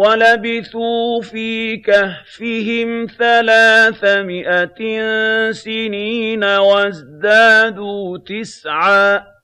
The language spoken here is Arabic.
وَلَبِثُوا فِي كَهْفِهِمْ ثَلَاثَمِائَةٍ سِنِينَ وَازْدَادُوا تِسْعًا.